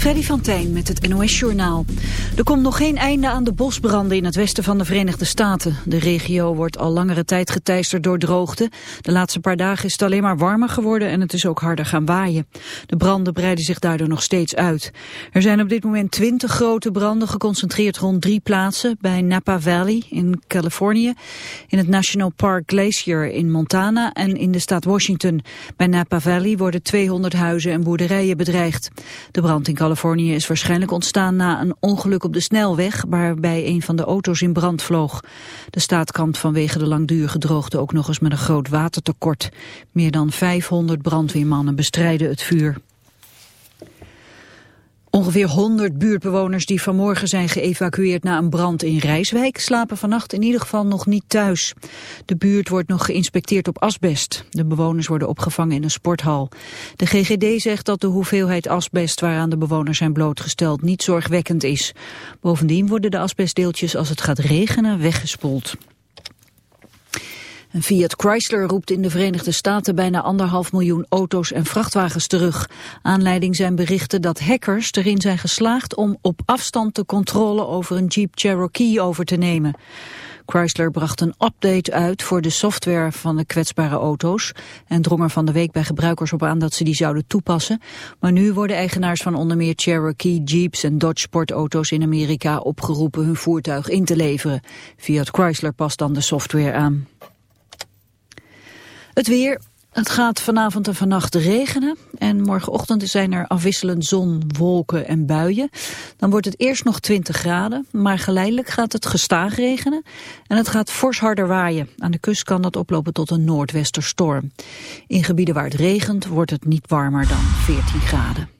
Freddy van Tijn met het NOS-journaal. Er komt nog geen einde aan de bosbranden in het westen van de Verenigde Staten. De regio wordt al langere tijd geteisterd door droogte. De laatste paar dagen is het alleen maar warmer geworden en het is ook harder gaan waaien. De branden breiden zich daardoor nog steeds uit. Er zijn op dit moment twintig grote branden geconcentreerd rond drie plaatsen. Bij Napa Valley in Californië, in het National Park Glacier in Montana en in de staat Washington. Bij Napa Valley worden 200 huizen en boerderijen bedreigd. De brand in Californië is waarschijnlijk ontstaan na een ongeluk op de snelweg waarbij een van de auto's in brand vloog. De staat kampt vanwege de langdurige droogte ook nog eens met een groot watertekort. Meer dan 500 brandweermannen bestrijden het vuur. Ongeveer 100 buurtbewoners die vanmorgen zijn geëvacueerd na een brand in Rijswijk slapen vannacht in ieder geval nog niet thuis. De buurt wordt nog geïnspecteerd op asbest. De bewoners worden opgevangen in een sporthal. De GGD zegt dat de hoeveelheid asbest waaraan de bewoners zijn blootgesteld niet zorgwekkend is. Bovendien worden de asbestdeeltjes als het gaat regenen weggespoeld. Een Fiat Chrysler roept in de Verenigde Staten bijna anderhalf miljoen auto's en vrachtwagens terug. Aanleiding zijn berichten dat hackers erin zijn geslaagd om op afstand de controle over een Jeep Cherokee over te nemen. Chrysler bracht een update uit voor de software van de kwetsbare auto's en drong er van de week bij gebruikers op aan dat ze die zouden toepassen. Maar nu worden eigenaars van onder meer Cherokee, Jeeps en Dodge sportauto's in Amerika opgeroepen hun voertuig in te leveren. Fiat Chrysler past dan de software aan. Het weer. Het gaat vanavond en vannacht regenen en morgenochtend zijn er afwisselend zon, wolken en buien. Dan wordt het eerst nog 20 graden, maar geleidelijk gaat het gestaag regenen en het gaat fors harder waaien. Aan de kust kan dat oplopen tot een noordwesterstorm. In gebieden waar het regent wordt het niet warmer dan 14 graden.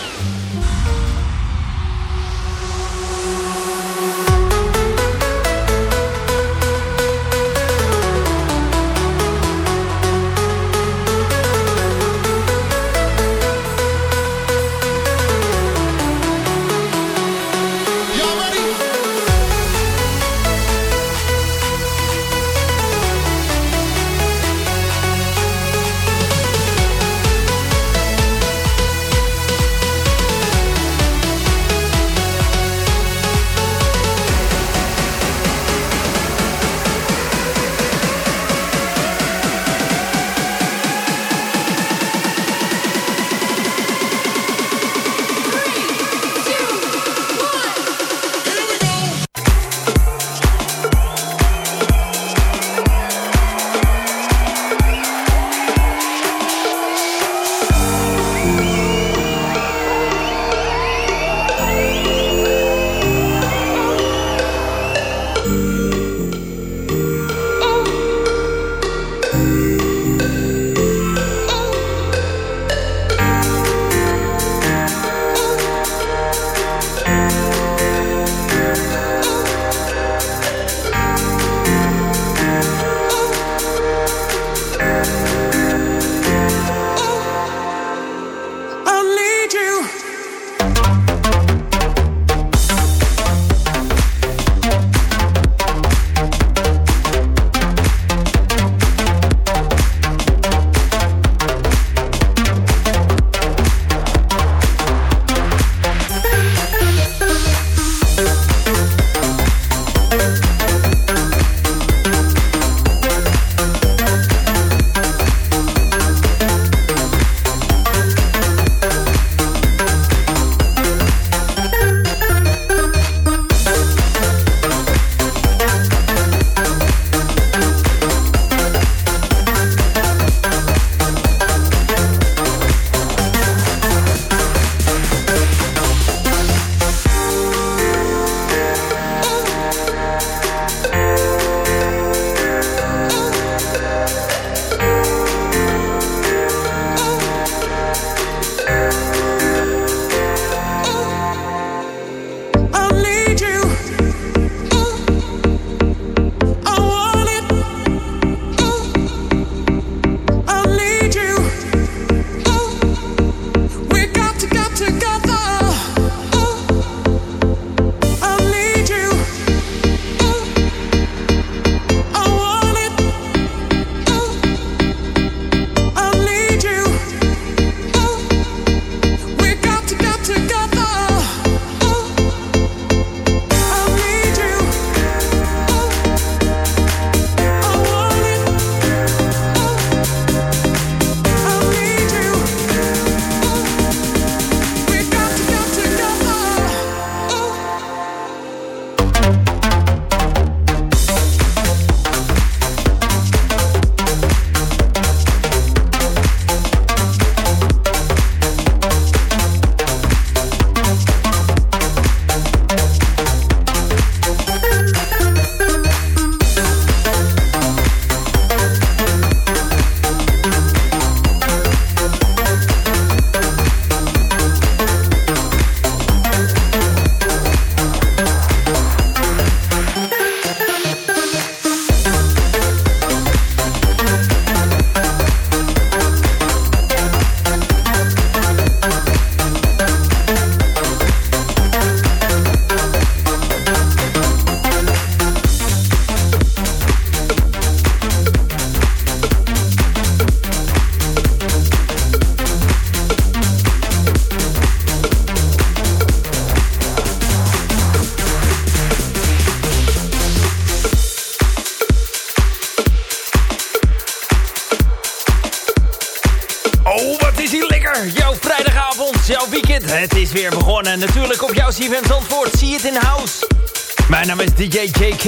DJ JK.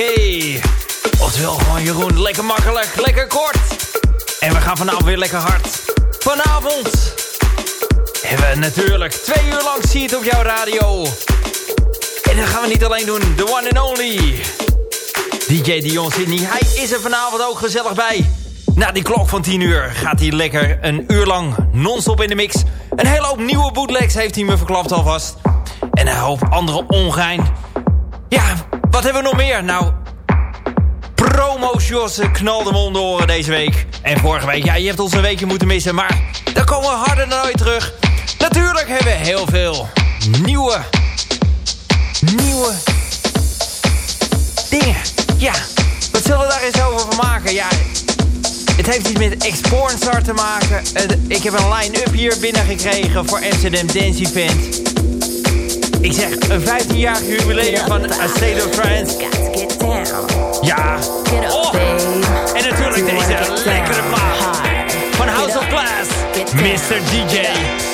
Oftewel gewoon Jeroen. Lekker makkelijk, lekker kort. En we gaan vanavond weer lekker hard. Vanavond hebben we natuurlijk twee uur lang Zie het op jouw radio. En dat gaan we niet alleen doen. The one and only. DJ Dion Sydney. Hij is er vanavond ook gezellig bij. Na die klok van 10 uur gaat hij lekker een uur lang non-stop in de mix. Een hele hoop nieuwe bootlegs heeft hij me verklapt alvast. En een hoop andere ongein. Ja, wat hebben we nog meer? Nou, promo-shows knalden me om deze week. En vorige week, ja, je hebt ons een weekje moeten missen. Maar dan komen we harder dan ooit terug. Natuurlijk hebben we heel veel nieuwe... Nieuwe... Dingen. Ja, wat zullen we daar eens over maken? Ja, het heeft iets met Expornstar te maken. ik heb een line-up hier binnengekregen voor Amsterdam Dance Event. Ik zeg, een 15-jarig jubileum van A State of Trance. Ja. Oh. En natuurlijk deze lekkere plaat van House of Class. Mr. DJ.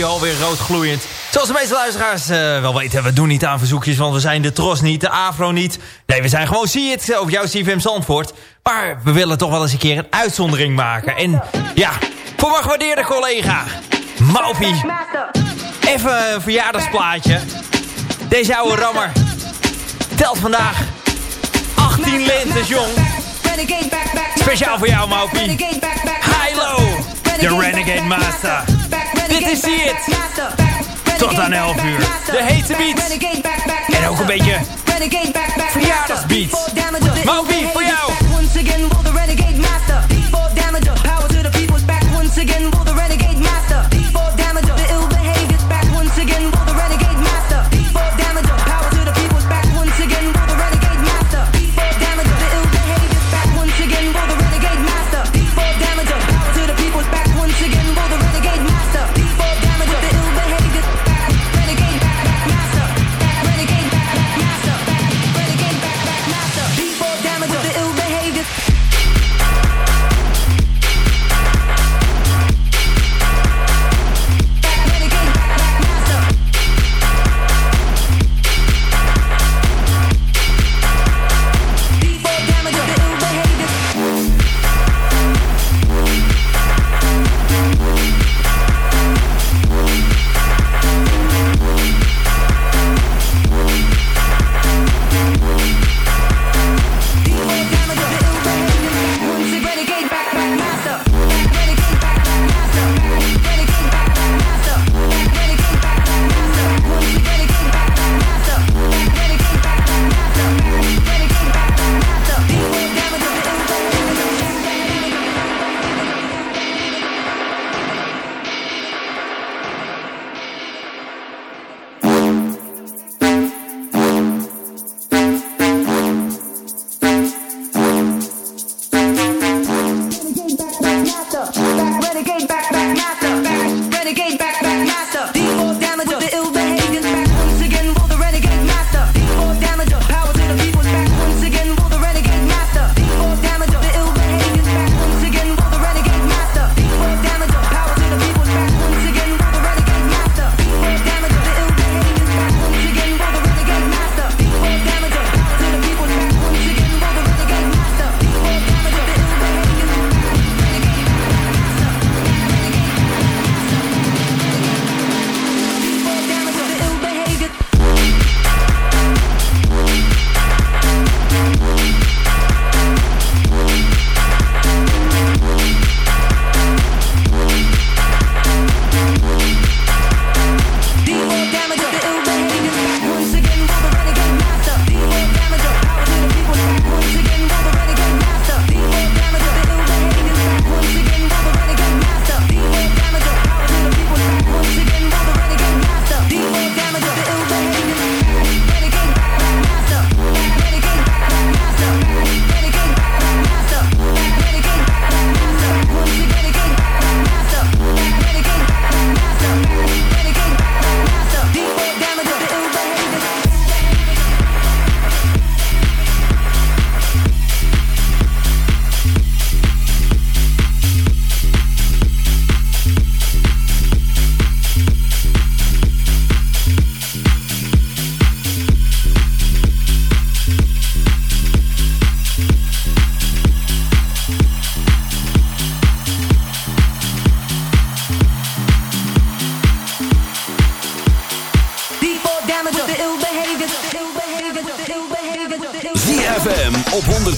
Alweer rood gloeiend. Zoals de meeste luisteraars uh, wel weten, we doen niet aan verzoekjes... want we zijn de Tros niet, de Afro niet. Nee, we zijn gewoon Zie het op jouw CFM Zandvoort. Maar we willen toch wel eens een keer een uitzondering maken. En ja, voor mijn gewaardeerde collega, Maupie. Even een verjaardagsplaatje. Deze oude rammer telt vandaag 18 lentes jong. Speciaal voor jou, Maupie. High-low, de Renegade Master. Dit is See It. Tot aan 11 uur. De hete beats. En ook een beetje verjaardagsbeats. Maupie, voor jou.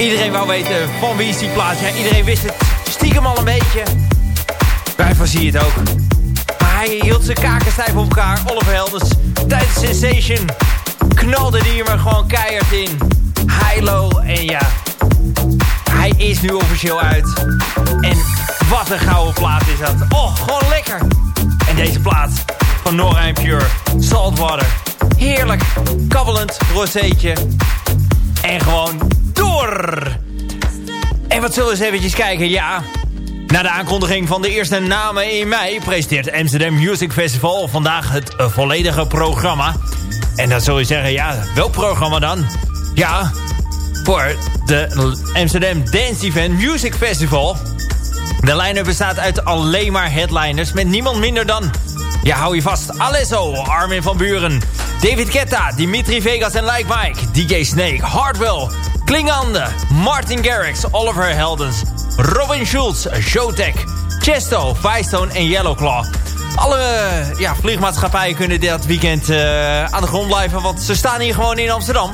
Iedereen wou weten van wie is die plaats. Ja, iedereen wist het stiekem al een beetje. Wij zie het ook. Maar hij hield zijn kaken stijf op elkaar. Oliver Heldens tijdens Sensation knalde hij er gewoon keihard in. High-low en ja, hij is nu officieel uit. En wat een gouden plaat is dat. Oh, gewoon lekker. En deze plaat van Nora Pure, Saltwater. Heerlijk, kabbelend rozeetje. En gewoon. En wat zullen we eens eventjes kijken? Ja, na de aankondiging van de eerste namen in mei... presenteert Amsterdam Music Festival vandaag het eh, volledige programma. En dan zul je zeggen, ja, welk programma dan? Ja, voor de Amsterdam Dance Event Music Festival. De line-up bestaat uit alleen maar headliners... met niemand minder dan ja, hou je vast. Alesso, Armin van Buren. David Guetta, Dimitri Vegas en Like Mike. DJ Snake, Hardwell. Klingande, Martin Garrix, Oliver Heldens. Robin Schulz, Showtek. Chesto, Firestone en Yellowclaw. Alle ja, vliegmaatschappijen kunnen dit weekend uh, aan de grond blijven... want ze staan hier gewoon in Amsterdam.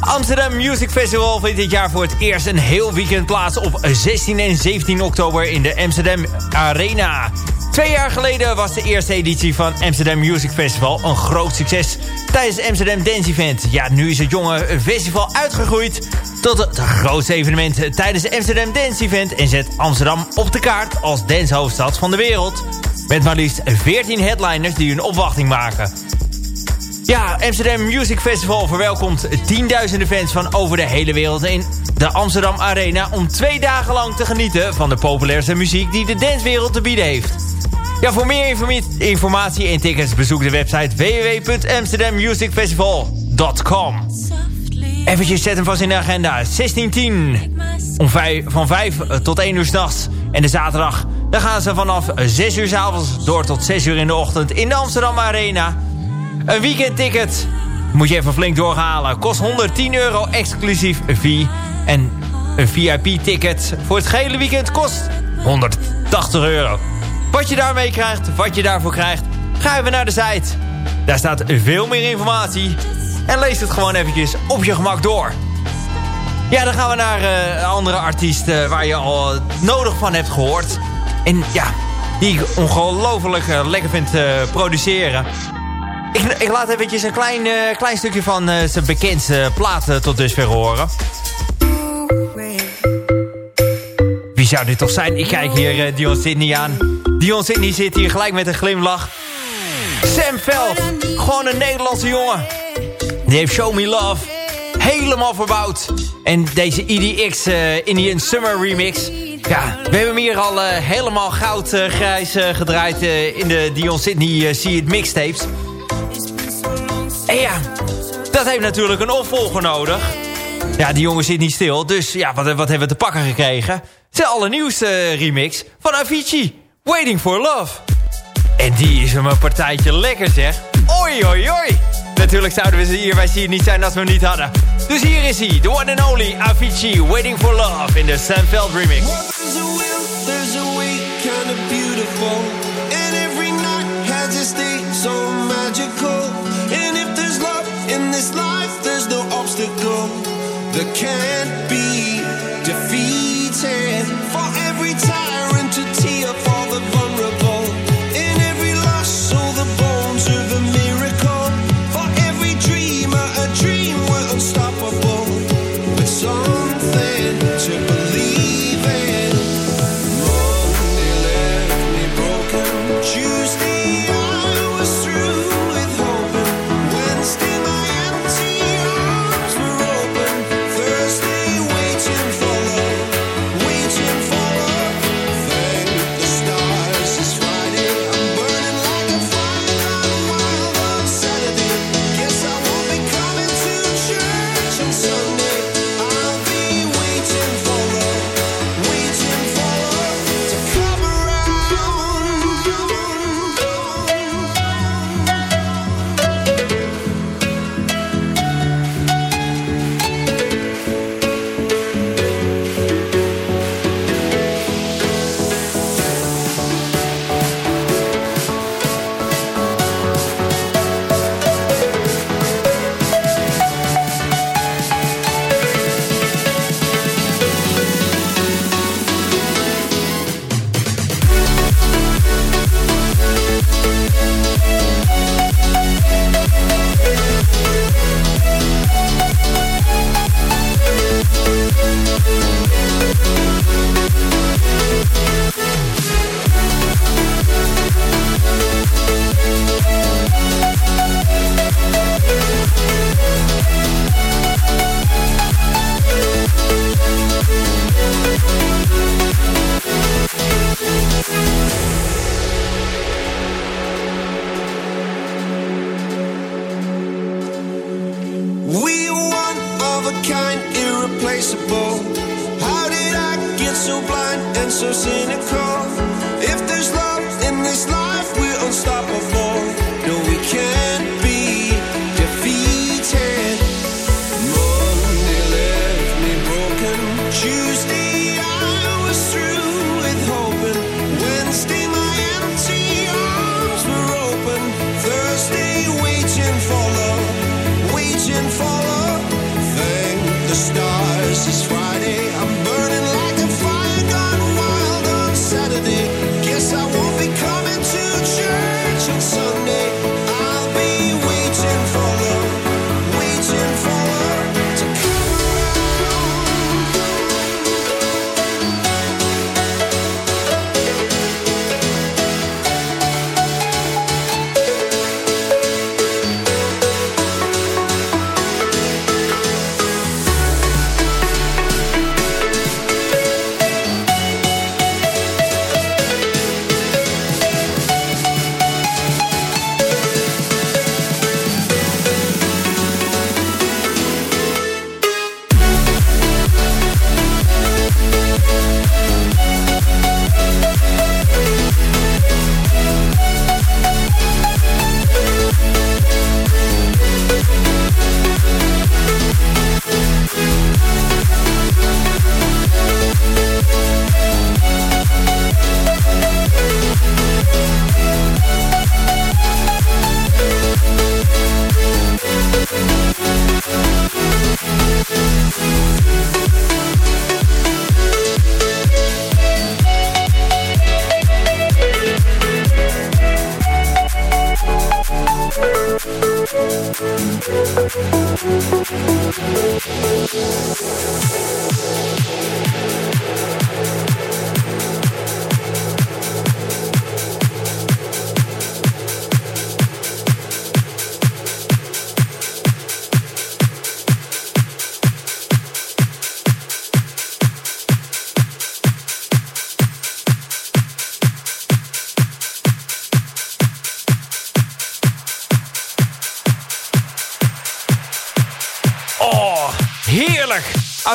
Amsterdam Music Festival vindt dit jaar voor het eerst een heel weekend plaats... op 16 en 17 oktober in de Amsterdam Arena. Twee jaar geleden was de eerste editie van Amsterdam Music Festival een groot succes tijdens het Amsterdam Dance Event. Ja, nu is het jonge festival uitgegroeid tot het grootste evenement tijdens het Amsterdam Dance Event... en zet Amsterdam op de kaart als dancehoofdstad van de wereld. Met maar liefst 14 headliners die hun opwachting maken. Ja, Amsterdam Music Festival verwelkomt tienduizenden fans van over de hele wereld in de Amsterdam Arena... om twee dagen lang te genieten van de populairste muziek die de dancewereld te bieden heeft. Ja, voor meer informatie en tickets bezoek de website www.amsterdammusicfestival.com. Eventjes zet hem vast in de agenda. 1610 om van 5 tot 1 uur s'nachts. En de zaterdag, dan gaan ze vanaf 6 uur s avonds door tot 6 uur in de ochtend in de Amsterdam Arena. Een weekendticket moet je even flink doorhalen. Kost 110 euro exclusief fee. En een VIP-ticket voor het gehele weekend kost 180 euro. Wat je daarmee krijgt, wat je daarvoor krijgt, ga even naar de site. Daar staat veel meer informatie. En lees het gewoon eventjes op je gemak door. Ja, dan gaan we naar uh, een andere artiest uh, waar je al nodig van hebt gehoord. En ja, die ik ongelooflijk uh, lekker vind produceren. Ik, ik, laat eventjes een klein, klein stukje van zijn bekendste plaat tot dusver horen. Wie zou dit toch zijn? Ik kijk hier Dion Sydney aan. Dion Sydney zit hier gelijk met een glimlach. Sam Veld, gewoon een Nederlandse jongen. Die heeft Show Me Love helemaal verbouwd. En deze EDX uh, Indian Summer Remix... Ja, we hebben hem hier al uh, helemaal goud-grijs uh, gedraaid in de Dion Sydney See It mixtapes. En ja, dat heeft natuurlijk een opvolger nodig. Ja, die jongen zit niet stil, dus ja, wat, wat hebben we te pakken gekregen? De allernieuwste remix van Avicii. Waiting for Love. En die is hem een partijtje lekker zeg. Oi, oi, oi. Natuurlijk zouden we ze hier bij hier niet zijn als we hem niet hadden. Dus hier is hij, the one and only Avicii, Waiting for Love in de Sam Veld remix. there's a will,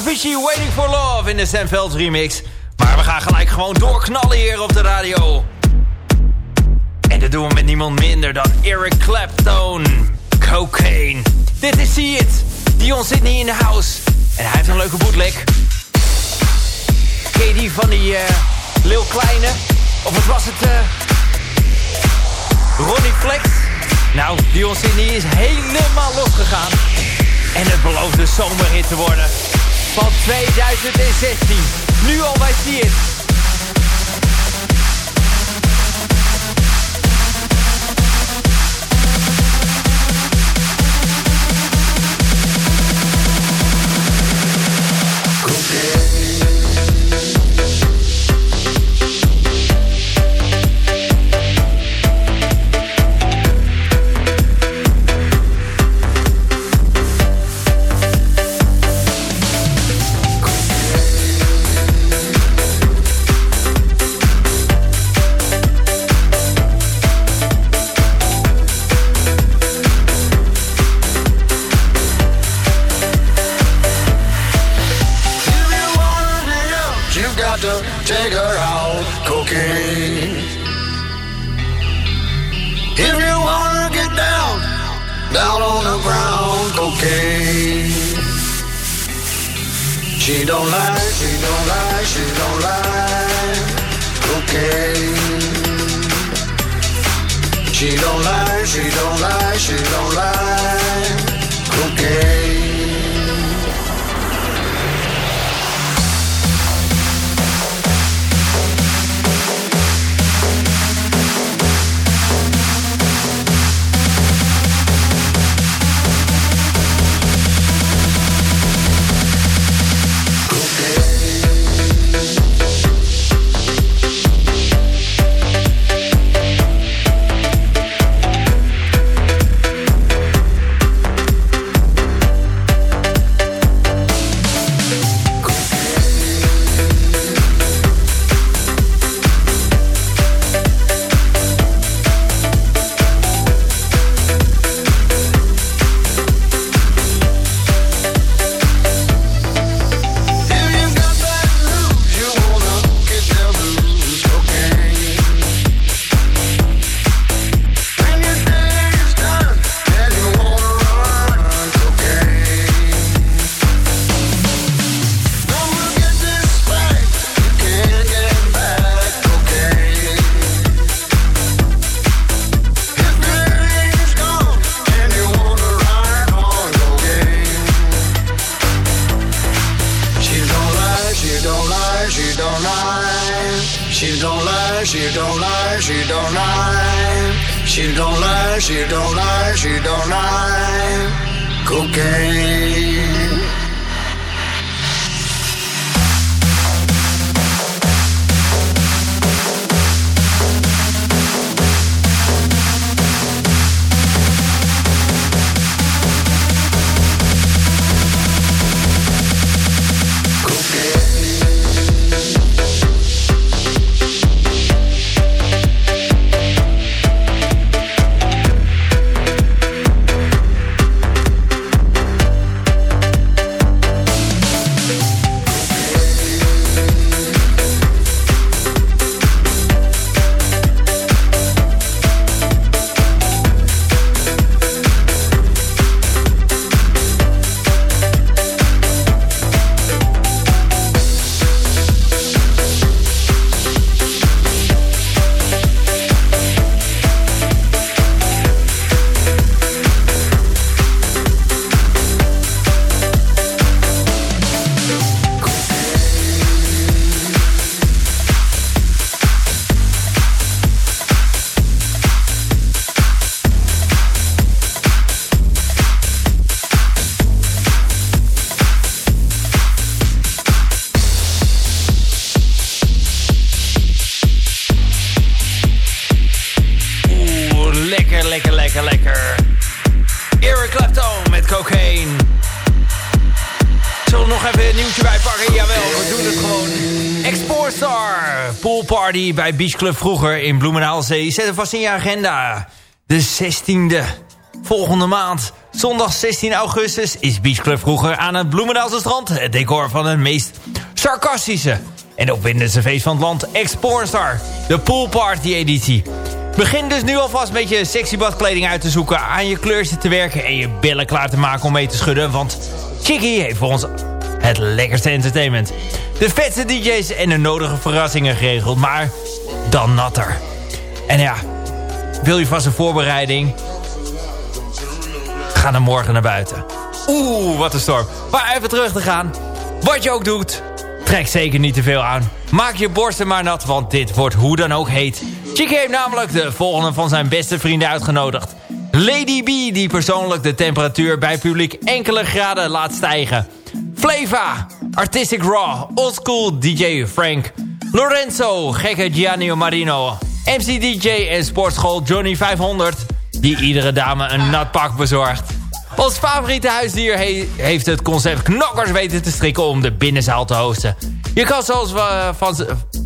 Avicii Waiting for Love in de Sam Veld remix. Maar we gaan gelijk gewoon doorknallen hier op de radio. En dat doen we met niemand minder dan Eric Clapton. Cocaine. Dit is See It. Dion niet in de house. En hij heeft een leuke bootleg. Ken je die van die eh Lil Kleine? Of was het? eh Ronnie Flex? Nou, Dion Sydney is helemaal losgegaan. En het belooft de zomerhit te worden. Van 2016. Nu al bij See bij Beach Club vroeger in Bloemendaalzee. Zet hem vast in je agenda. De 16e. Volgende maand, zondag 16 augustus, is Beach Club vroeger aan het Bloemendaalse strand. Het decor van het meest sarcastische en opwindendste feest van het land. Expornstar, de poolparty editie. Begin dus nu alvast met je sexy badkleding uit te zoeken, aan je kleurtje te werken en je billen klaar te maken om mee te schudden. Want Chicky heeft voor ons het lekkerste entertainment. De vetste DJ's en de nodige verrassingen geregeld, maar dan natter. En ja, wil je vast een voorbereiding? Ga dan morgen naar buiten. Oeh, wat een storm. Maar even terug te gaan. Wat je ook doet, trek zeker niet te veel aan. Maak je borsten maar nat, want dit wordt hoe dan ook heet. Chick heeft namelijk de volgende van zijn beste vrienden uitgenodigd. Lady B, die persoonlijk de temperatuur bij publiek enkele graden laat stijgen. Flava, Artistic Raw, Oldschool DJ Frank, Lorenzo, gekke Gianni Marino, MC DJ en sportschool Johnny 500, die iedere dame een nat pak bezorgt. Ons favoriete huisdier heeft het concept knokkers weten te strikken om de binnenzaal te hosten. Je kan zoals we van,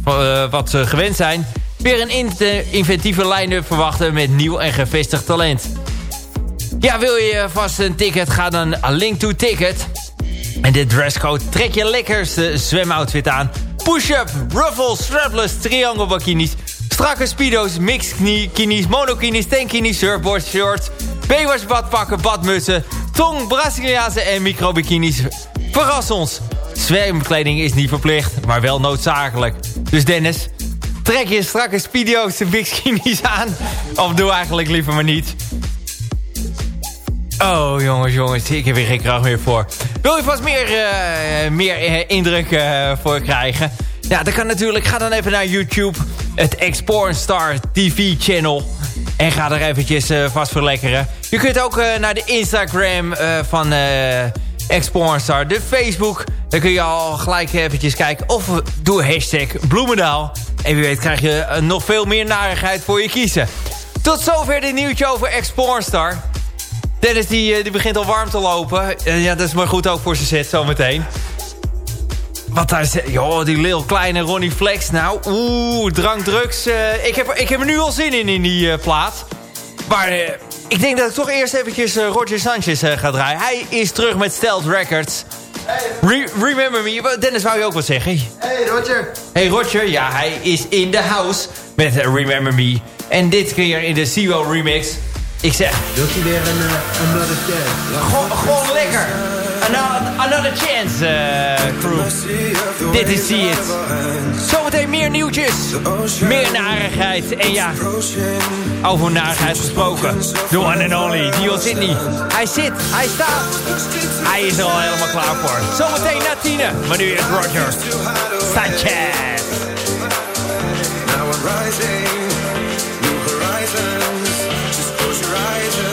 uh, wat ze gewend zijn... weer een inventieve line-up verwachten met nieuw en gevestigd talent. Ja, wil je vast een ticket? Ga dan a link to ticket. En dit dresscode trek je lekkerste zwemoutfit aan. Push-up, ruffles, strapless, triangle bikinis... strakke speedo's, mixkinis, monokinis, tankinis, surfboard shorts... baywatch badpakken, badmutsen... tong, Braziliaanse en microbikinis. Verras ons! Zwemkleding is niet verplicht, maar wel noodzakelijk. Dus Dennis, trek je strakke speedo's en bikinis aan... of doe eigenlijk liever maar niet... Oh, jongens, jongens, ik heb hier geen kracht meer voor. Wil je vast meer, uh, meer uh, indruk uh, voor krijgen? Ja, dat kan natuurlijk. Ga dan even naar YouTube, het Star TV channel. En ga er eventjes vast verlekkeren. Je kunt ook naar de Instagram van Star, de Facebook. Dan kun je al gelijk eventjes kijken. Of doe hashtag Bloemendaal. En wie weet krijg je nog veel meer narigheid voor je kiezen. Tot zover dit nieuwtje over Star. Dennis die, eh, die begint al warm te lopen. Uh, ja, dat is maar goed ook voor zijn set zometeen. Wat daar zit... Joh, die lil kleine Ronnie Flex. Nou, oeh, drank, drugs. Uh, ik, heb, ik heb er nu al zin in, in die uh, plaat. Maar ik denk dat ik toch eerst eventjes Roger Sanchez ga draaien. Hij is terug met Stealth Records. Hey. remember me. Dennis, wou je ook wat zeggen? Hey, Roger. Hey, Roger. Ja, hij is in the house met Remember Me. En dit keer in de Zero remix. Ik zeg... Wilt hij weer een uh, Another Chance? Gewoon, gewoon lekker. Another chance, uh, crew. Dit is See It. Zometeen meer nieuwtjes. Meer narigheid. En ja, over narigheid gesproken. The one and only, Dion Sydney. Hij zit, hij staat. Hij is er al helemaal klaar voor. Zometeen na tienen. Maar nu is Roger Sanchez. Now I'm rising. horizon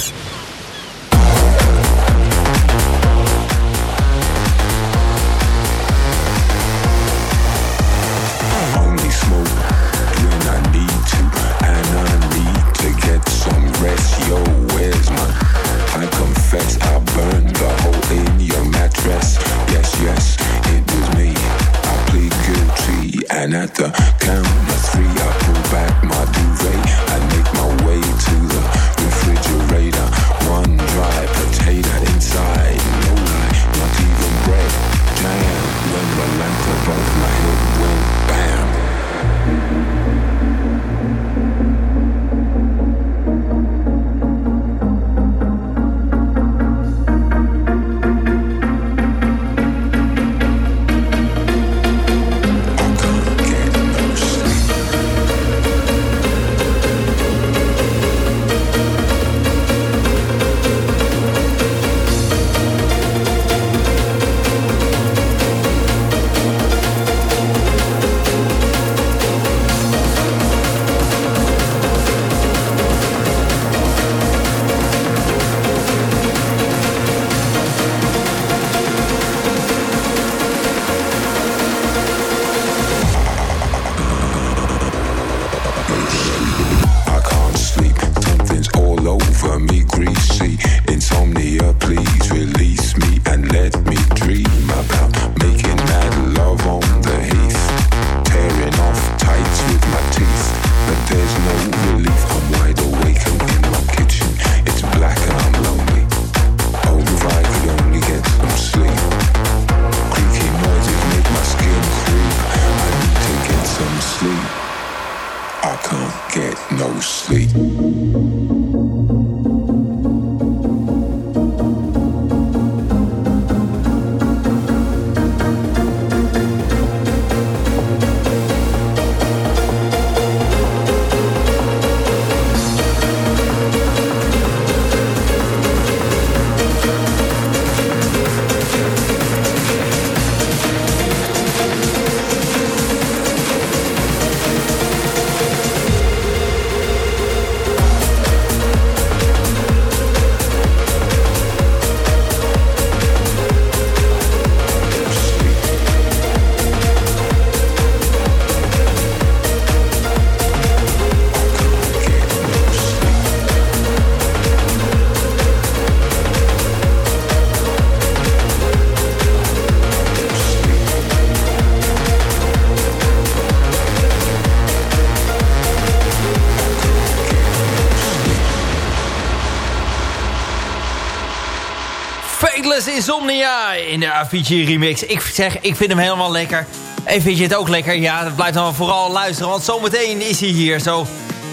Insomnia in de Avicii remix. Ik zeg, ik vind hem helemaal lekker. En vind je het ook lekker? Ja, blijf dan vooral luisteren, want zometeen is hij hier zo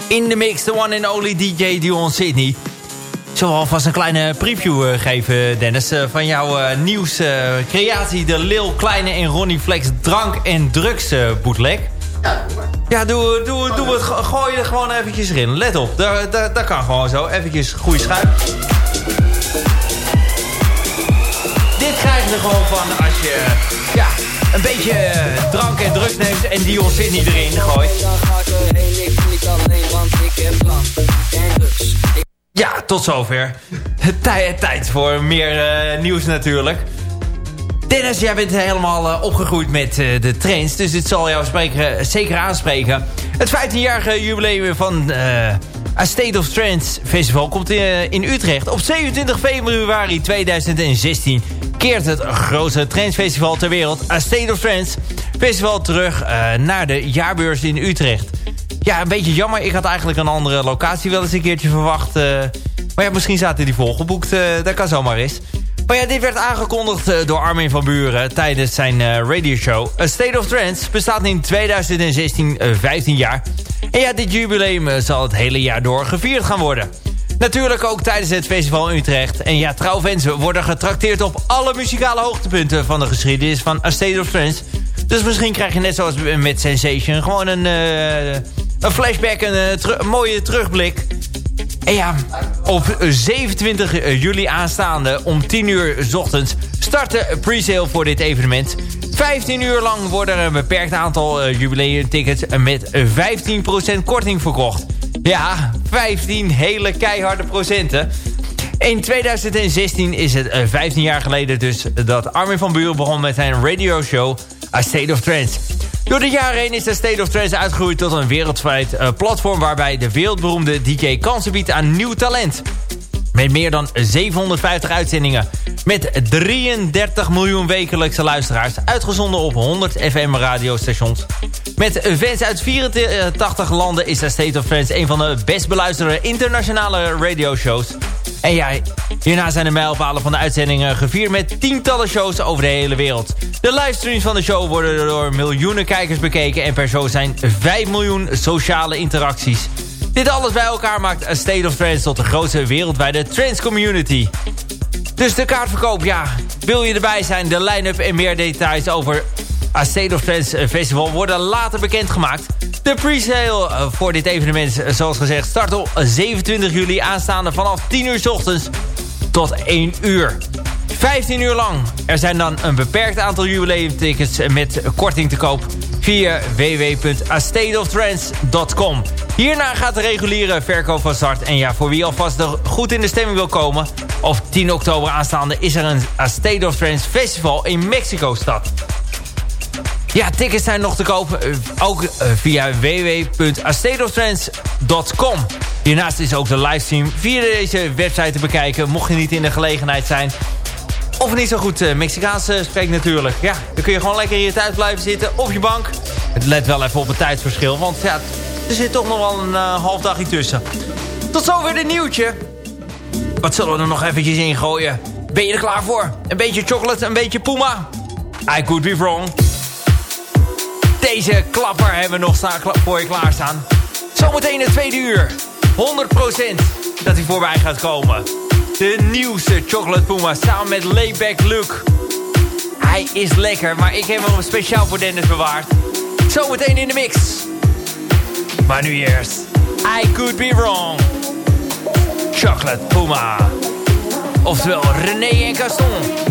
in de mix. The one and only DJ Dion Sydney. Zullen we alvast een kleine preview uh, geven, Dennis, uh, van jouw uh, nieuwscreatie. de Lil Kleine en Ronnie Flex drank- en drugs bootleg. Ja, ja doe, doe, doe het. Gooi er gewoon eventjes erin. Let op, dat, dat, dat kan gewoon zo. Eventjes goede schuim. Er gewoon van als je ja, een beetje drank en drugs neemt en Dion Sydney erin gooit. Ja, tot zover. tijd voor meer uh, nieuws natuurlijk. Dennis, jij bent helemaal uh, opgegroeid met uh, de trends. Dus dit zal jou spreken, zeker aanspreken. Het 15-jarige jubileum van A State of Trends Festival komt in, in Utrecht. Op 27 februari 2016 keert het grootste trendsfestival ter wereld... A State of Trends Festival terug naar de jaarbeurs in Utrecht. Ja, een beetje jammer. Ik had eigenlijk een andere locatie wel eens een keertje verwacht. Uh, maar ja, misschien zaten die volgeboekt. Uh, dat kan zomaar eens. Ja, dit werd aangekondigd uh, door Armin van Buren tijdens zijn radioshow. A State of Trends bestaat in 2016 15 jaar. En ja, dit jubileum zal het hele jaar door gevierd gaan worden. Natuurlijk ook tijdens het festival in Utrecht. En ja, trouwfans worden getrakteerd op alle muzikale hoogtepunten van de geschiedenis van A State of Trends. Dus misschien krijg je net zoals met Sensation gewoon een een flashback, een, mooie terugblik. En ja, op 27 eh, juli aanstaande om 10 uur s ochtends start de pre-sale voor dit evenement. 15 uur lang worden er een beperkt aantal uh, jubileumtickets met 15% korting verkocht. Ja, 15 hele keiharde procenten. In 2016 is het 15 jaar geleden dus dat Armin van Buren begon met zijn radioshow A State of Trance. Door de jaren heen is de State of Trance uitgegroeid tot een wereldwijd uh, platform... waarbij de wereldberoemde DJ kansen biedt aan nieuw talent. Met meer dan 750 uitzendingen. Met 33 miljoen wekelijkse luisteraars. Uitgezonden op 100 FM-radiostations. Met fans uit 84 landen is de State of Trance... een van de best beluisterde internationale radioshows. En ja, hierna zijn de mijlpalen van de uitzendingen gevierd... met tientallen shows over de hele wereld. De livestreams van de show worden door miljoenen kijkers bekeken... en per show zijn 5 miljoen sociale interacties. Dit alles bij elkaar maakt A State of Trance tot de grootste wereldwijde trance community. Dus de kaartverkoop, ja, wil je erbij zijn? De line-up en meer details over A State of Trance Festival worden later bekendgemaakt. De pre-sale eh, voor dit evenement, eh, zoals gezegd, start op 27 juli aanstaande vanaf 10 uur s ochtends tot 1 uur. 15 uur lang. Er zijn dan een beperkt aantal jubileumtickets met korting te koop via www.astateoftrends.com. Hierna gaat de reguliere verkoop van start. En ja, voor wie alvast goed in de stemming wil komen... op 10 oktober aanstaande is er een A State of Trends Festival in Mexico-stad. Ja, tickets zijn nog te kopen, eh, ook eh, via www.astateoftrends.com. Hiernaast is ook de livestream via deze website te bekijken... mocht je niet in de gelegenheid zijn of niet zo goed uh, Mexicaans spreekt natuurlijk. Ja, dan kun je gewoon lekker in je thuis blijven zitten. Op je bank. Let wel even op het tijdsverschil. Want ja, er zit toch nog wel een half dagje tussen. Tot zover dit nieuwtje. Wat zullen we er nog eventjes in gooien? Ben je er klaar voor? Een beetje chocolate, een beetje Puma? I could be wrong. Deze klapper hebben we nog voor je klaarstaan. Zometeen het tweede uur. 100% dat hij voorbij gaat komen. De nieuwste Chocolate Puma samen met Layback Luke. Hij is lekker, maar ik heb hem speciaal voor Dennis bewaard. Zometeen in de mix. Maar nu eerst. I could be wrong. Chocolate Puma. Oftewel René en Gaston.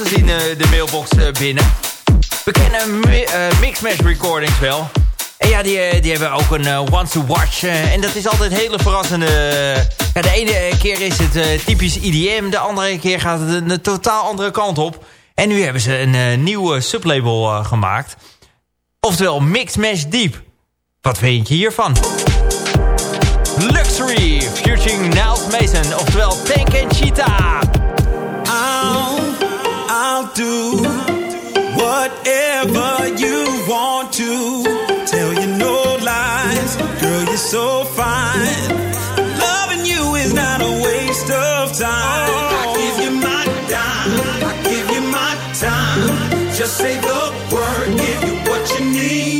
Verrassends in uh, de mailbox uh, binnen. We kennen mi uh, Mixmash Recordings wel. En ja, die, die hebben ook een Once to Watch. en dat is altijd hele verrassende... ja, de ene keer is het typisch IDM. De andere keer gaat het een, een, totaal andere kant op. En nu hebben ze een nieuwe sublabel gemaakt. Oftewel Mixmash Deep. Wat vind je hiervan? Luxury, featuring Niles Mason, oftewel Tank and Cheetah. Do whatever you want to. Tell you no lies, girl, you're so fine. Loving you is not a waste of time. I give you my time, I give you my time. Just say the word, give you what you need.